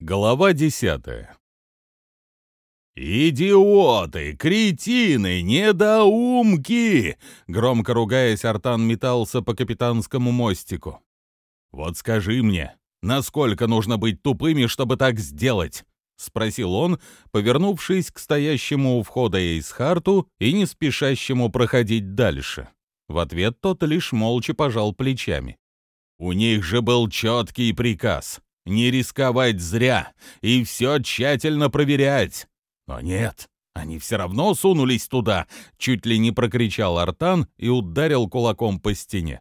Глава десятая «Идиоты! Кретины! Недоумки!» Громко ругаясь, Артан метался по капитанскому мостику. «Вот скажи мне, насколько нужно быть тупыми, чтобы так сделать?» — спросил он, повернувшись к стоящему у входа Эйсхарту и не спешащему проходить дальше. В ответ тот лишь молча пожал плечами. «У них же был четкий приказ — не рисковать зря и все тщательно проверять. Но нет, они все равно сунулись туда, чуть ли не прокричал Артан и ударил кулаком по стене.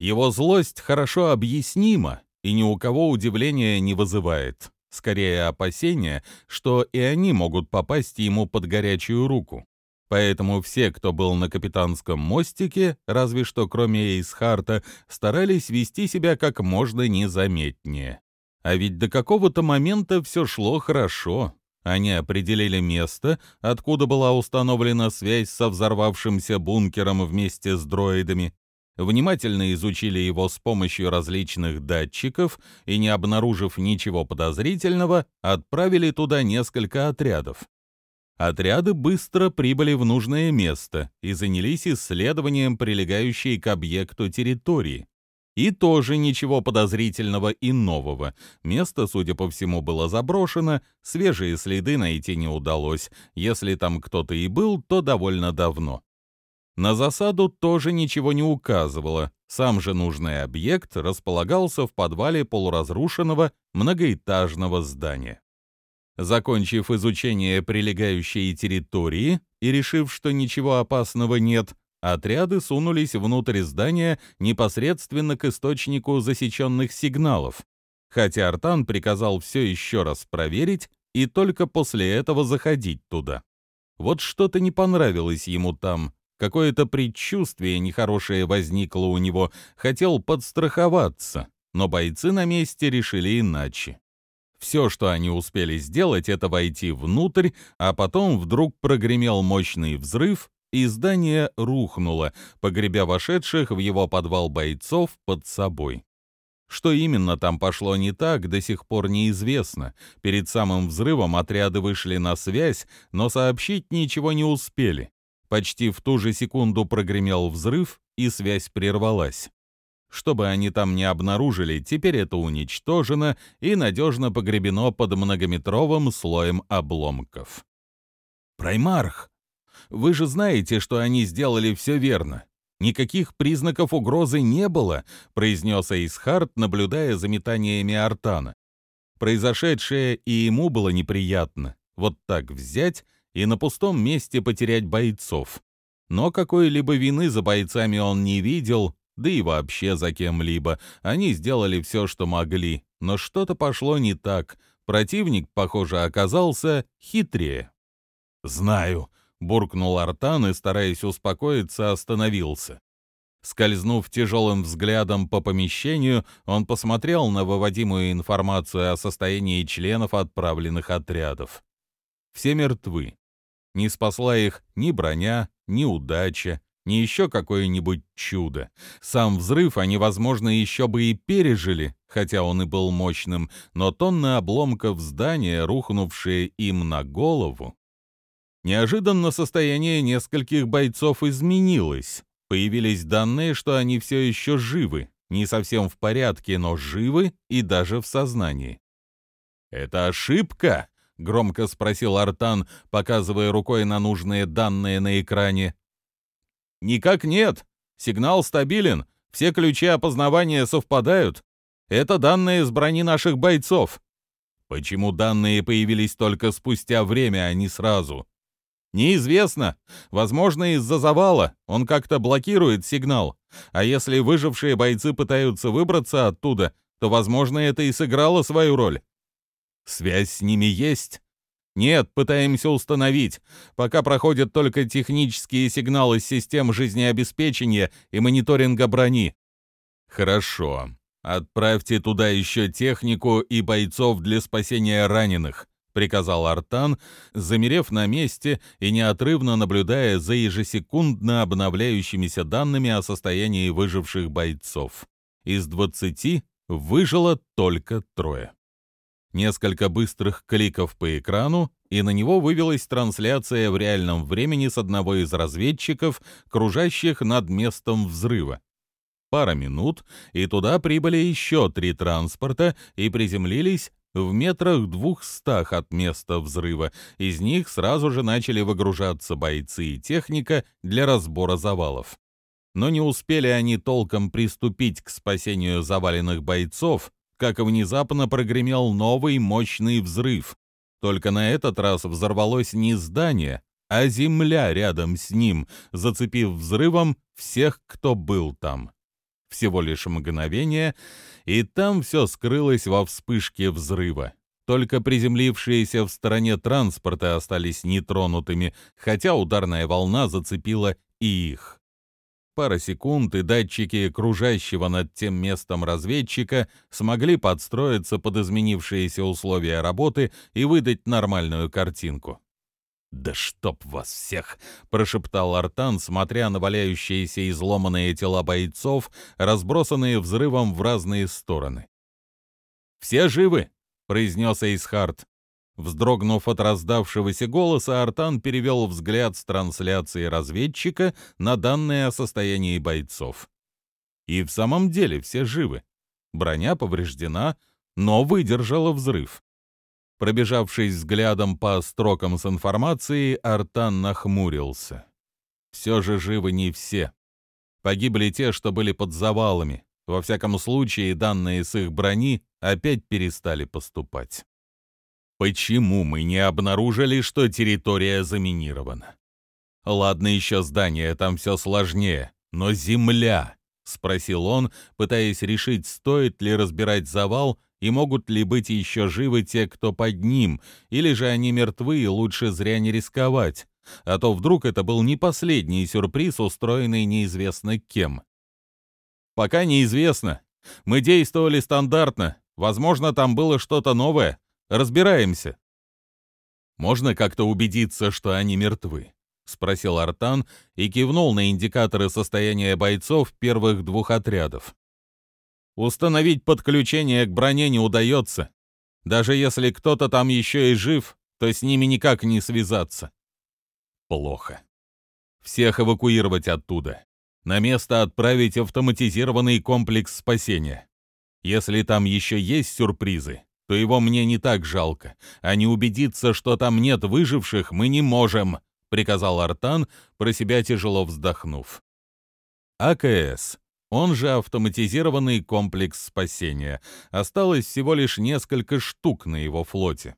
Его злость хорошо объяснима и ни у кого удивления не вызывает. Скорее опасения, что и они могут попасть ему под горячую руку. Поэтому все, кто был на капитанском мостике, разве что кроме Эйсхарта, старались вести себя как можно незаметнее. А ведь до какого-то момента все шло хорошо. Они определили место, откуда была установлена связь со взорвавшимся бункером вместе с дроидами, внимательно изучили его с помощью различных датчиков и, не обнаружив ничего подозрительного, отправили туда несколько отрядов. Отряды быстро прибыли в нужное место и занялись исследованием прилегающей к объекту территории. И тоже ничего подозрительного и нового. Место, судя по всему, было заброшено, свежие следы найти не удалось. Если там кто-то и был, то довольно давно. На засаду тоже ничего не указывало. Сам же нужный объект располагался в подвале полуразрушенного многоэтажного здания. Закончив изучение прилегающей территории и решив, что ничего опасного нет, Отряды сунулись внутрь здания непосредственно к источнику засеченных сигналов, хотя Артан приказал все еще раз проверить и только после этого заходить туда. Вот что-то не понравилось ему там, какое-то предчувствие нехорошее возникло у него, хотел подстраховаться, но бойцы на месте решили иначе. Все, что они успели сделать, это войти внутрь, а потом вдруг прогремел мощный взрыв, и здание рухнуло, погребя вошедших в его подвал бойцов под собой. Что именно там пошло не так, до сих пор неизвестно. Перед самым взрывом отряды вышли на связь, но сообщить ничего не успели. Почти в ту же секунду прогремел взрыв, и связь прервалась. Что бы они там ни обнаружили, теперь это уничтожено и надежно погребено под многометровым слоем обломков. «Праймарх!» Вы же знаете, что они сделали все верно. Никаких признаков угрозы не было, произнес Эйсхарт, наблюдая за метаниями Артана. Произошедшее и ему было неприятно. Вот так взять и на пустом месте потерять бойцов. Но какой-либо вины за бойцами он не видел, да и вообще за кем-либо. Они сделали все, что могли, но что-то пошло не так. Противник, похоже, оказался хитрее. «Знаю», буркнул Артан и, стараясь успокоиться, остановился. Скользнув тяжелым взглядом по помещению, он посмотрел на выводимую информацию о состоянии членов отправленных отрядов. Все мертвы. Не спасла их ни броня, ни удача, ни еще какое-нибудь чудо. Сам взрыв они, возможно, еще бы и пережили, хотя он и был мощным, но тонны обломков здания, рухнувшие им на голову, Неожиданно состояние нескольких бойцов изменилось. Появились данные, что они все еще живы, не совсем в порядке, но живы и даже в сознании. «Это ошибка?» — громко спросил Артан, показывая рукой на нужные данные на экране. «Никак нет. Сигнал стабилен. Все ключи опознавания совпадают. Это данные с брони наших бойцов». «Почему данные появились только спустя время, а не сразу?» Неизвестно. Возможно, из-за завала. Он как-то блокирует сигнал. А если выжившие бойцы пытаются выбраться оттуда, то, возможно, это и сыграло свою роль. Связь с ними есть? Нет, пытаемся установить. Пока проходят только технические сигналы систем жизнеобеспечения и мониторинга брони. Хорошо. Отправьте туда еще технику и бойцов для спасения раненых. — приказал Артан, замерев на месте и неотрывно наблюдая за ежесекундно обновляющимися данными о состоянии выживших бойцов. Из двадцати выжило только трое. Несколько быстрых кликов по экрану, и на него вывелась трансляция в реальном времени с одного из разведчиков, кружащих над местом взрыва. Пара минут, и туда прибыли еще три транспорта и приземлились в метрах двухстах от места взрыва. Из них сразу же начали выгружаться бойцы и техника для разбора завалов. Но не успели они толком приступить к спасению заваленных бойцов, как внезапно прогремел новый мощный взрыв. Только на этот раз взорвалось не здание, а земля рядом с ним, зацепив взрывом всех, кто был там. Всего лишь мгновение, и там все скрылось во вспышке взрыва. Только приземлившиеся в стороне транспорта остались нетронутыми, хотя ударная волна зацепила и их. Пара секунд, и датчики кружащего над тем местом разведчика смогли подстроиться под изменившиеся условия работы и выдать нормальную картинку. «Да чтоб вас всех!» — прошептал Артан, смотря на валяющиеся изломанные тела бойцов, разбросанные взрывом в разные стороны. «Все живы?» — произнес Эйсхарт. Вздрогнув от раздавшегося голоса, Артан перевел взгляд с трансляции разведчика на данные о состоянии бойцов. И в самом деле все живы. Броня повреждена, но выдержала взрыв. Пробежавшись взглядом по строкам с информацией, Артан нахмурился. Все же живы не все. Погибли те, что были под завалами. Во всяком случае, данные с их брони опять перестали поступать. Почему мы не обнаружили, что территория заминирована? Ладно еще здание, там все сложнее, но земля, — спросил он, пытаясь решить, стоит ли разбирать завал и могут ли быть еще живы те, кто под ним, или же они мертвы и лучше зря не рисковать, а то вдруг это был не последний сюрприз, устроенный неизвестно кем. Пока неизвестно. Мы действовали стандартно. Возможно, там было что-то новое. Разбираемся. Можно как-то убедиться, что они мертвы? — спросил Артан и кивнул на индикаторы состояния бойцов первых двух отрядов. Установить подключение к броне не удается. Даже если кто-то там еще и жив, то с ними никак не связаться. Плохо. Всех эвакуировать оттуда. На место отправить автоматизированный комплекс спасения. Если там еще есть сюрпризы, то его мне не так жалко. А не убедиться, что там нет выживших, мы не можем, приказал Артан, про себя тяжело вздохнув. АКС он же автоматизированный комплекс спасения. Осталось всего лишь несколько штук на его флоте.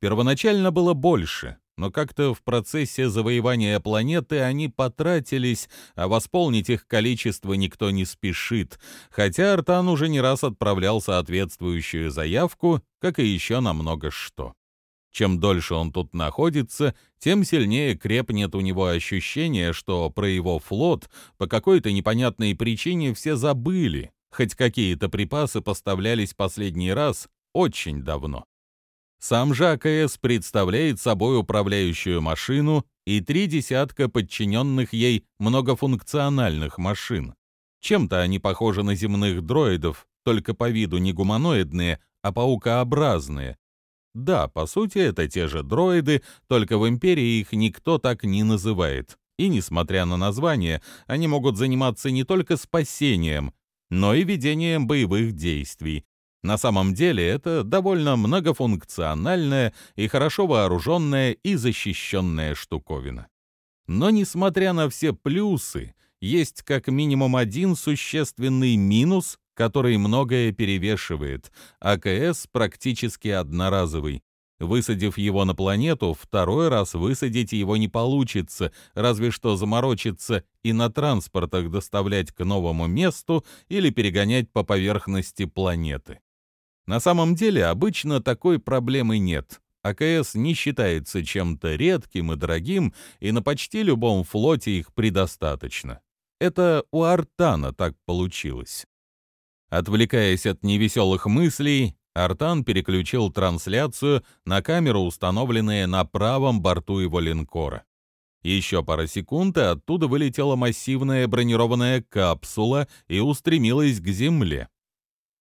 Первоначально было больше, но как-то в процессе завоевания планеты они потратились, а восполнить их количество никто не спешит, хотя Артан уже не раз отправлял соответствующую заявку, как и еще на много что. Чем дольше он тут находится, тем сильнее крепнет у него ощущение, что про его флот по какой-то непонятной причине все забыли, хоть какие-то припасы поставлялись последний раз очень давно. Сам же АКС представляет собой управляющую машину и три десятка подчиненных ей многофункциональных машин. Чем-то они похожи на земных дроидов, только по виду не гуманоидные, а паукообразные, да, по сути, это те же дроиды, только в Империи их никто так не называет. И, несмотря на название, они могут заниматься не только спасением, но и ведением боевых действий. На самом деле это довольно многофункциональная и хорошо вооруженная и защищенная штуковина. Но, несмотря на все плюсы, есть как минимум один существенный минус, который многое перевешивает. АКС практически одноразовый. Высадив его на планету, второй раз высадить его не получится, разве что заморочиться и на транспортах доставлять к новому месту или перегонять по поверхности планеты. На самом деле обычно такой проблемы нет. АКС не считается чем-то редким и дорогим, и на почти любом флоте их предостаточно. Это у Артана так получилось. Отвлекаясь от невеселых мыслей, Артан переключил трансляцию на камеру, установленную на правом борту его линкора. Еще пара секунд, и оттуда вылетела массивная бронированная капсула и устремилась к земле.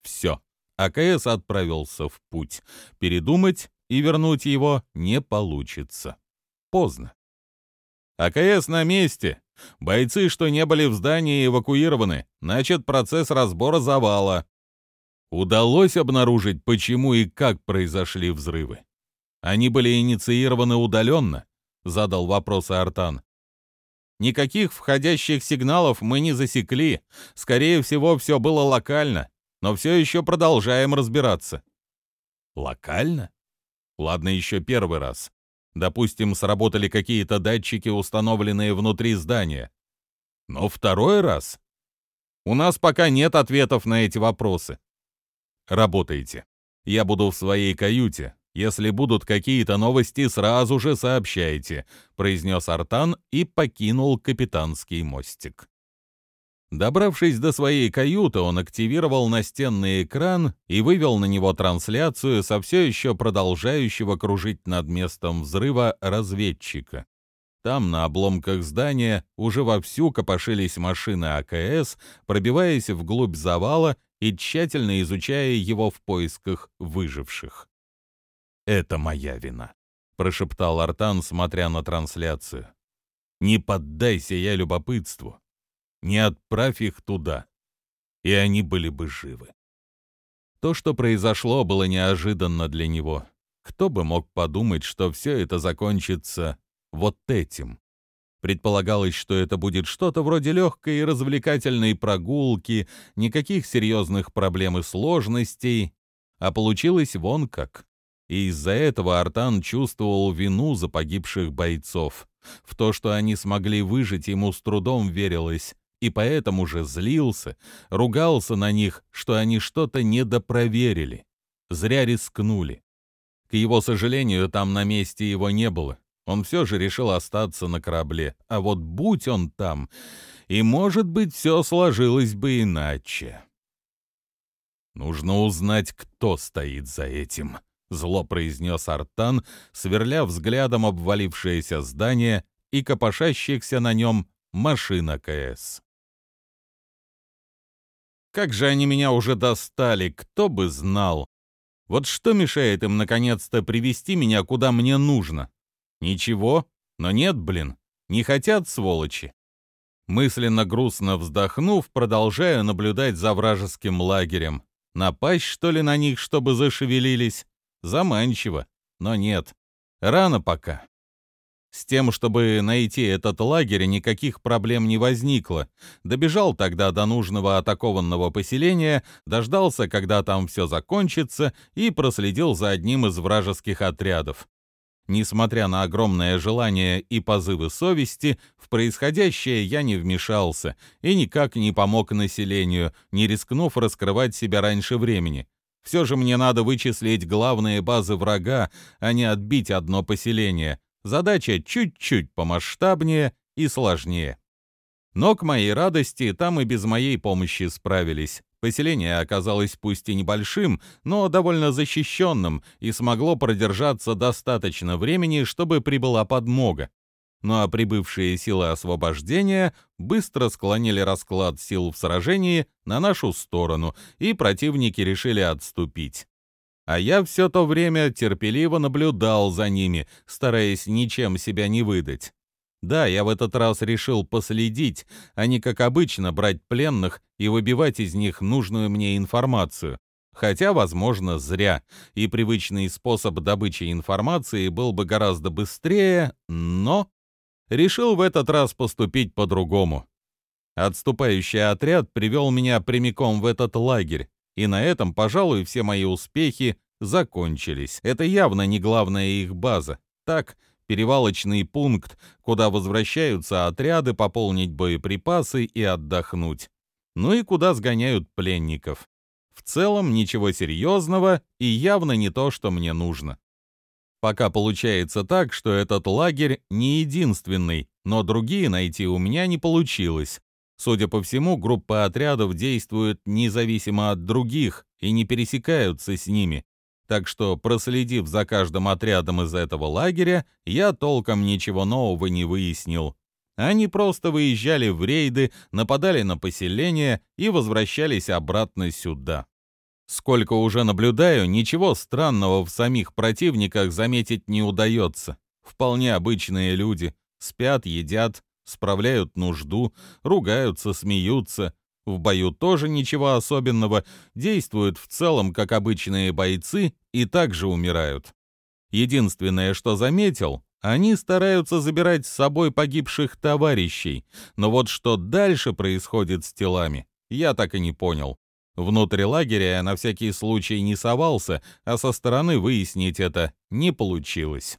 Все, АКС отправился в путь. Передумать и вернуть его не получится. Поздно. АКС на месте. Бойцы, что не были в здании, эвакуированы. Начат процесс разбора завала. Удалось обнаружить, почему и как произошли взрывы. Они были инициированы удаленно, задал вопрос Артан. Никаких входящих сигналов мы не засекли. Скорее всего, все было локально, но все еще продолжаем разбираться. Локально? Ладно, еще первый раз. Допустим, сработали какие-то датчики, установленные внутри здания. Но второй раз? У нас пока нет ответов на эти вопросы. Работайте. Я буду в своей каюте. Если будут какие-то новости, сразу же сообщайте», — произнес Артан и покинул капитанский мостик. Добравшись до своей каюты, он активировал настенный экран и вывел на него трансляцию со все еще продолжающего кружить над местом взрыва разведчика. Там, на обломках здания, уже вовсю копошились машины АКС, пробиваясь вглубь завала и тщательно изучая его в поисках выживших. «Это моя вина», — прошептал Артан, смотря на трансляцию. «Не поддайся я любопытству. Не отправь их туда, и они были бы живы». То, что произошло, было неожиданно для него. Кто бы мог подумать, что все это закончится вот этим? Предполагалось, что это будет что-то вроде легкой и развлекательной прогулки, никаких серьезных проблем и сложностей, а получилось вон как. И из-за этого Артан чувствовал вину за погибших бойцов. В то, что они смогли выжить, ему с трудом верилось, и поэтому же злился, ругался на них, что они что-то недопроверили, зря рискнули. К его сожалению, там на месте его не было. Он все же решил остаться на корабле. А вот будь он там, и, может быть, все сложилось бы иначе. Нужно узнать, кто стоит за этим, — зло произнес Артан, сверля взглядом обвалившееся здание и копошащихся на нем машина КС. Как же они меня уже достали, кто бы знал. Вот что мешает им наконец-то привести меня куда мне нужно? Ничего, но нет, блин, не хотят сволочи. Мысленно грустно вздохнув, продолжаю наблюдать за вражеским лагерем. Напасть, что ли, на них, чтобы зашевелились? Заманчиво, но нет. Рано пока. С тем, чтобы найти этот лагерь, никаких проблем не возникло. Добежал тогда до нужного атакованного поселения, дождался, когда там все закончится, и проследил за одним из вражеских отрядов. Несмотря на огромное желание и позывы совести, в происходящее я не вмешался и никак не помог населению, не рискнув раскрывать себя раньше времени. Все же мне надо вычислить главные базы врага, а не отбить одно поселение. Задача чуть-чуть помасштабнее и сложнее. Но, к моей радости, там и без моей помощи справились. Поселение оказалось пусть и небольшим, но довольно защищенным и смогло продержаться достаточно времени, чтобы прибыла подмога. Ну а прибывшие силы освобождения быстро склонили расклад сил в сражении на нашу сторону, и противники решили отступить. А я все то время терпеливо наблюдал за ними, стараясь ничем себя не выдать. Да, я в этот раз решил последить, а не, как обычно, брать пленных и выбивать из них нужную мне информацию. Хотя, возможно, зря, и привычный способ добычи информации был бы гораздо быстрее, но... Решил в этот раз поступить по-другому. Отступающий отряд привел меня прямиком в этот лагерь, и на этом, пожалуй, все мои успехи закончились. Это явно не главная их база. Так, перевалочный пункт, куда возвращаются отряды пополнить боеприпасы и отдохнуть. Ну и куда сгоняют пленников. В целом ничего серьезного и явно не то, что мне нужно. Пока получается так, что этот лагерь не единственный, но другие найти у меня не получилось. Судя по всему, группа отрядов действует независимо от других и не пересекаются с ними, так что, проследив за каждым отрядом из этого лагеря, я толком ничего нового не выяснил. Они просто выезжали в рейды, нападали на поселение и возвращались обратно сюда. Сколько уже наблюдаю, ничего странного в самих противниках заметить не удается. Вполне обычные люди. Спят, едят, справляют нужду, ругаются, смеются. В бою тоже ничего особенного, действуют в целом как обычные бойцы и также умирают. Единственное, что заметил, они стараются забирать с собой погибших товарищей, но вот что дальше происходит с телами, я так и не понял. Внутрь лагеря я на всякий случай не совался, а со стороны выяснить это не получилось.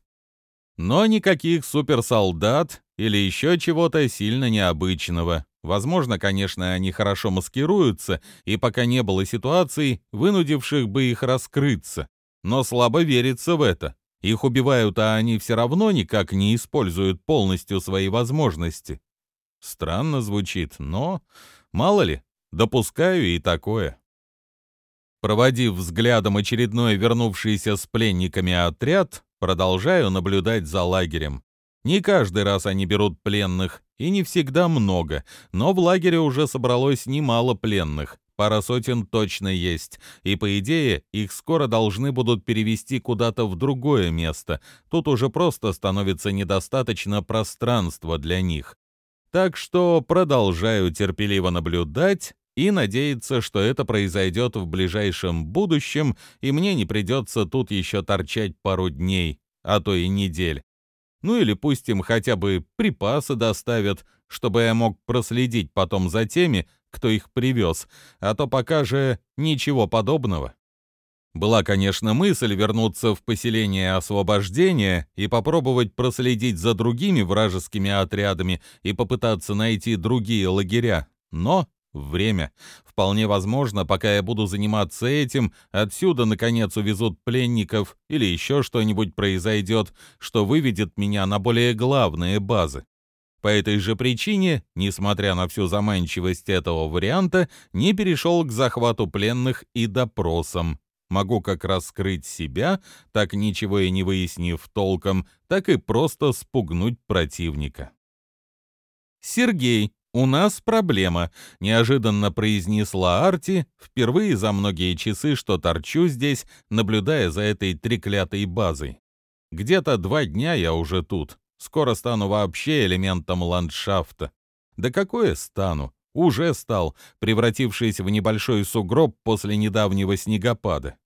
Но никаких суперсолдат или еще чего-то сильно необычного. Возможно, конечно, они хорошо маскируются, и пока не было ситуаций, вынудивших бы их раскрыться. Но слабо верится в это. Их убивают, а они все равно никак не используют полностью свои возможности. Странно звучит, но мало ли, допускаю и такое. Проводив взглядом очередной вернувшийся с пленниками отряд, Продолжаю наблюдать за лагерем. Не каждый раз они берут пленных, и не всегда много, но в лагере уже собралось немало пленных. Пара сотен точно есть, и, по идее, их скоро должны будут перевести куда-то в другое место. Тут уже просто становится недостаточно пространства для них. Так что продолжаю терпеливо наблюдать и надеяться, что это произойдет в ближайшем будущем, и мне не придется тут еще торчать пару дней, а то и недель. Ну или пусть им хотя бы припасы доставят, чтобы я мог проследить потом за теми, кто их привез, а то пока же ничего подобного. Была, конечно, мысль вернуться в поселение освобождения и попробовать проследить за другими вражескими отрядами и попытаться найти другие лагеря, но время. Вполне возможно, пока я буду заниматься этим, отсюда, наконец, увезут пленников или еще что-нибудь произойдет, что выведет меня на более главные базы. По этой же причине, несмотря на всю заманчивость этого варианта, не перешел к захвату пленных и допросам. Могу как раскрыть себя, так ничего и не выяснив толком, так и просто спугнуть противника. Сергей, «У нас проблема», — неожиданно произнесла Арти, впервые за многие часы, что торчу здесь, наблюдая за этой треклятой базой. «Где-то два дня я уже тут. Скоро стану вообще элементом ландшафта». «Да какое стану?» Уже стал, превратившись в небольшой сугроб после недавнего снегопада.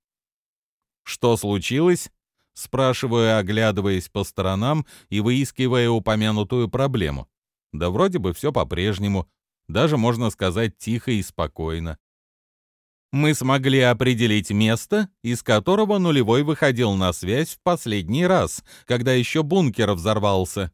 «Что случилось?» — спрашиваю, оглядываясь по сторонам и выискивая упомянутую проблему. Да вроде бы все по-прежнему, даже можно сказать тихо и спокойно. Мы смогли определить место, из которого нулевой выходил на связь в последний раз, когда еще бункер взорвался.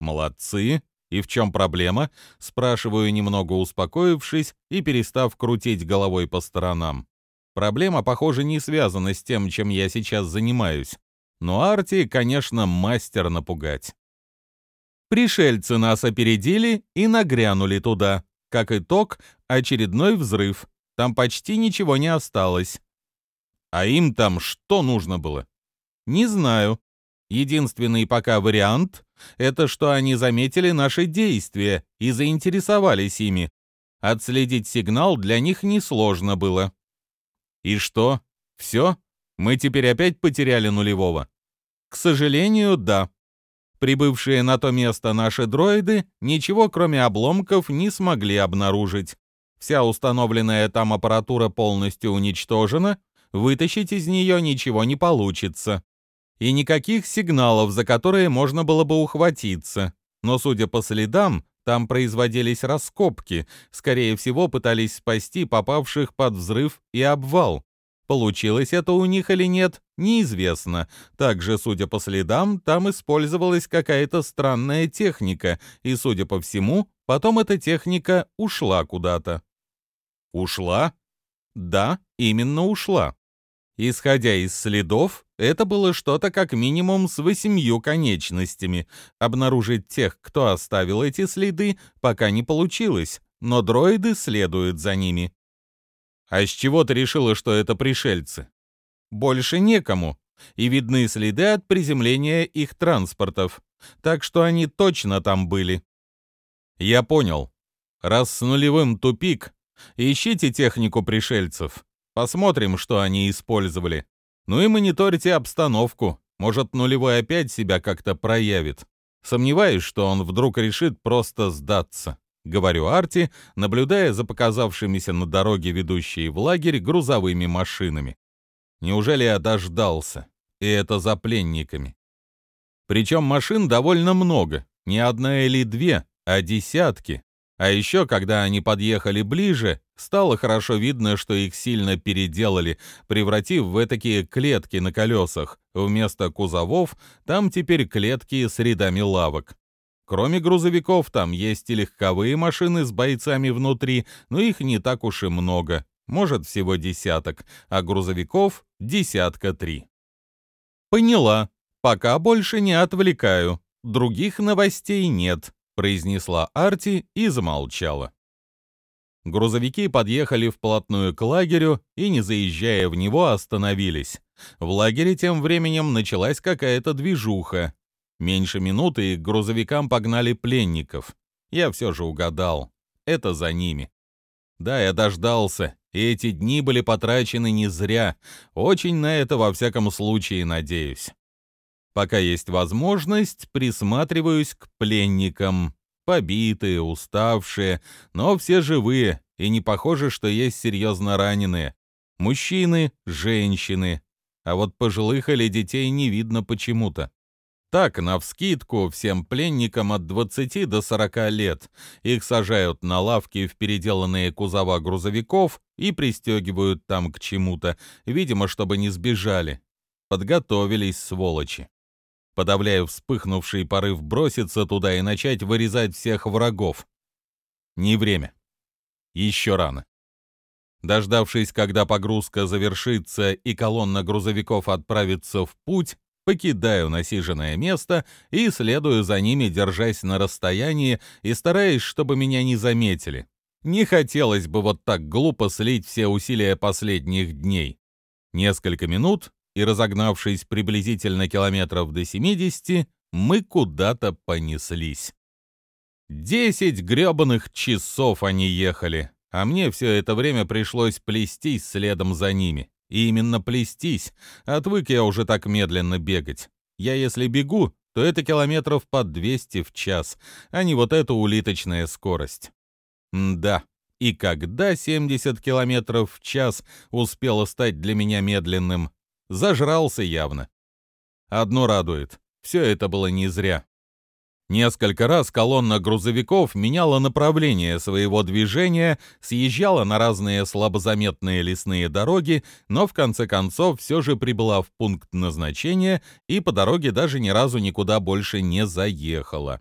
Молодцы. И в чем проблема? Спрашиваю, немного успокоившись и перестав крутить головой по сторонам. Проблема, похоже, не связана с тем, чем я сейчас занимаюсь. Но Арти, конечно, мастер напугать. Пришельцы нас опередили и нагрянули туда. Как итог, очередной взрыв. Там почти ничего не осталось. А им там что нужно было? Не знаю. Единственный пока вариант — это что они заметили наши действия и заинтересовались ими. Отследить сигнал для них несложно было. И что? Все? Мы теперь опять потеряли нулевого? К сожалению, да. Прибывшие на то место наши дроиды ничего кроме обломков не смогли обнаружить. Вся установленная там аппаратура полностью уничтожена, вытащить из нее ничего не получится. И никаких сигналов, за которые можно было бы ухватиться. Но, судя по следам, там производились раскопки, скорее всего, пытались спасти попавших под взрыв и обвал. Получилось это у них или нет, неизвестно. Также, судя по следам, там использовалась какая-то странная техника, и, судя по всему, потом эта техника ушла куда-то. Ушла? Да, именно ушла. Исходя из следов, это было что-то как минимум с восемью конечностями. Обнаружить тех, кто оставил эти следы, пока не получилось, но дроиды следуют за ними. А с чего ты решила, что это пришельцы? Больше некому, и видны следы от приземления их транспортов, так что они точно там были. Я понял. Раз с нулевым тупик, ищите технику пришельцев. Посмотрим, что они использовали. Ну и мониторьте обстановку. Может, нулевой опять себя как-то проявит. Сомневаюсь, что он вдруг решит просто сдаться. Говорю Арти, наблюдая за показавшимися на дороге, ведущей в лагерь, грузовыми машинами. Неужели я дождался? И это за пленниками. Причем машин довольно много, не одна или две, а десятки. А еще, когда они подъехали ближе, стало хорошо видно, что их сильно переделали, превратив в такие клетки на колесах. Вместо кузовов там теперь клетки с рядами лавок. Кроме грузовиков, там есть и легковые машины с бойцами внутри, но их не так уж и много, может всего десяток, а грузовиков — десятка три. «Поняла. Пока больше не отвлекаю. Других новостей нет», — произнесла Арти и замолчала. Грузовики подъехали вплотную к лагерю и, не заезжая в него, остановились. В лагере тем временем началась какая-то движуха. Меньше минуты к грузовикам погнали пленников. Я все же угадал. Это за ними. Да, я дождался, и эти дни были потрачены не зря. Очень на это во всяком случае надеюсь. Пока есть возможность, присматриваюсь к пленникам побитые, уставшие, но все живые, и не похоже, что есть серьезно раненые. Мужчины, женщины, а вот пожилых или детей не видно почему-то. Так, навскидку, всем пленникам от 20 до 40 лет. Их сажают на лавки в переделанные кузова грузовиков и пристегивают там к чему-то, видимо, чтобы не сбежали. Подготовились, сволочи. Подавляю вспыхнувший порыв броситься туда и начать вырезать всех врагов. Не время. Еще рано. Дождавшись, когда погрузка завершится и колонна грузовиков отправится в путь, покидаю насиженное место и следую за ними, держась на расстоянии и стараясь, чтобы меня не заметили. Не хотелось бы вот так глупо слить все усилия последних дней. Несколько минут, и, разогнавшись приблизительно километров до 70, мы куда-то понеслись. Десять грёбаных часов они ехали, а мне все это время пришлось плестись следом за ними. И именно плестись. Отвык я уже так медленно бегать. Я если бегу, то это километров по 200 в час, а не вот эта улиточная скорость. М да, и когда 70 километров в час успело стать для меня медленным, Зажрался явно. Одно радует. Все это было не зря. Несколько раз колонна грузовиков меняла направление своего движения, съезжала на разные слабозаметные лесные дороги, но в конце концов все же прибыла в пункт назначения и по дороге даже ни разу никуда больше не заехала.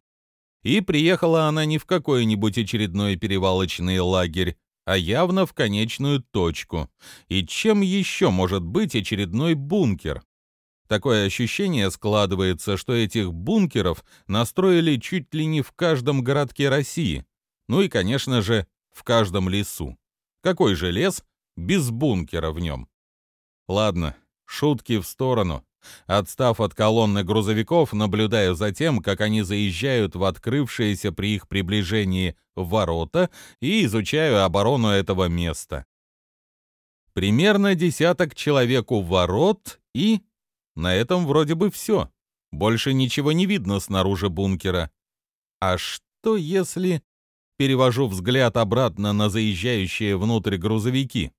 И приехала она не в какой-нибудь очередной перевалочный лагерь, а явно в конечную точку. И чем еще может быть очередной бункер? Такое ощущение складывается, что этих бункеров настроили чуть ли не в каждом городке России. Ну и, конечно же, в каждом лесу. Какой же лес без бункера в нем? Ладно, шутки в сторону. Отстав от колонны грузовиков, наблюдаю за тем, как они заезжают в открывшиеся при их приближении ворота и изучаю оборону этого места. Примерно десяток человек у ворот и... На этом вроде бы все. Больше ничего не видно снаружи бункера. А что если... Перевожу взгляд обратно на заезжающие внутрь грузовики.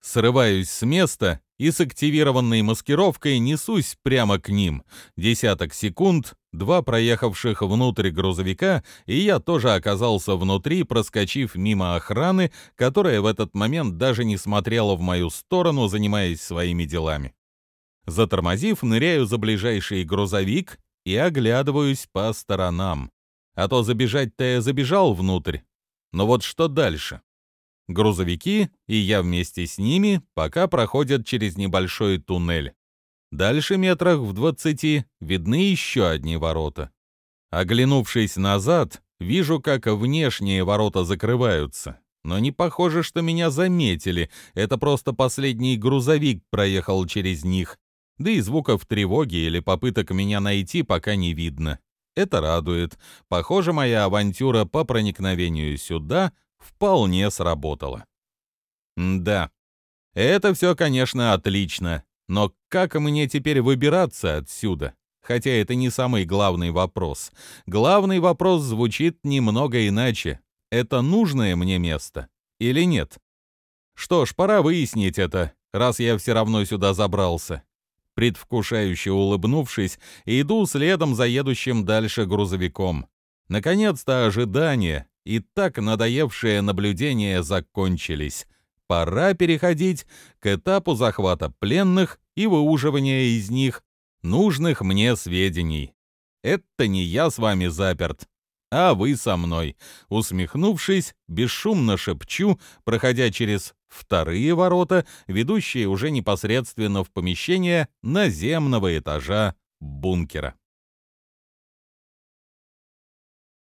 Срываюсь с места и с активированной маскировкой несусь прямо к ним. Десяток секунд, два проехавших внутрь грузовика, и я тоже оказался внутри, проскочив мимо охраны, которая в этот момент даже не смотрела в мою сторону, занимаясь своими делами. Затормозив, ныряю за ближайший грузовик и оглядываюсь по сторонам. А то забежать-то я забежал внутрь. Но вот что дальше? Грузовики, и я вместе с ними, пока проходят через небольшой туннель. Дальше метрах в двадцати видны еще одни ворота. Оглянувшись назад, вижу, как внешние ворота закрываются. Но не похоже, что меня заметили. Это просто последний грузовик проехал через них. Да и звуков тревоги или попыток меня найти пока не видно. Это радует. Похоже, моя авантюра по проникновению сюда вполне сработало. да, Это все, конечно, отлично, но как мне теперь выбираться отсюда? Хотя это не самый главный вопрос. Главный вопрос звучит немного иначе. Это нужное мне место или нет? Что ж, пора выяснить это, раз я все равно сюда забрался. Предвкушающе улыбнувшись, иду следом за едущим дальше грузовиком. Наконец-то ожидания и так надоевшие наблюдения закончились. Пора переходить к этапу захвата пленных и выуживания из них нужных мне сведений. Это не я с вами заперт, а вы со мной. Усмехнувшись, бесшумно шепчу, проходя через вторые ворота, ведущие уже непосредственно в помещение наземного этажа бункера.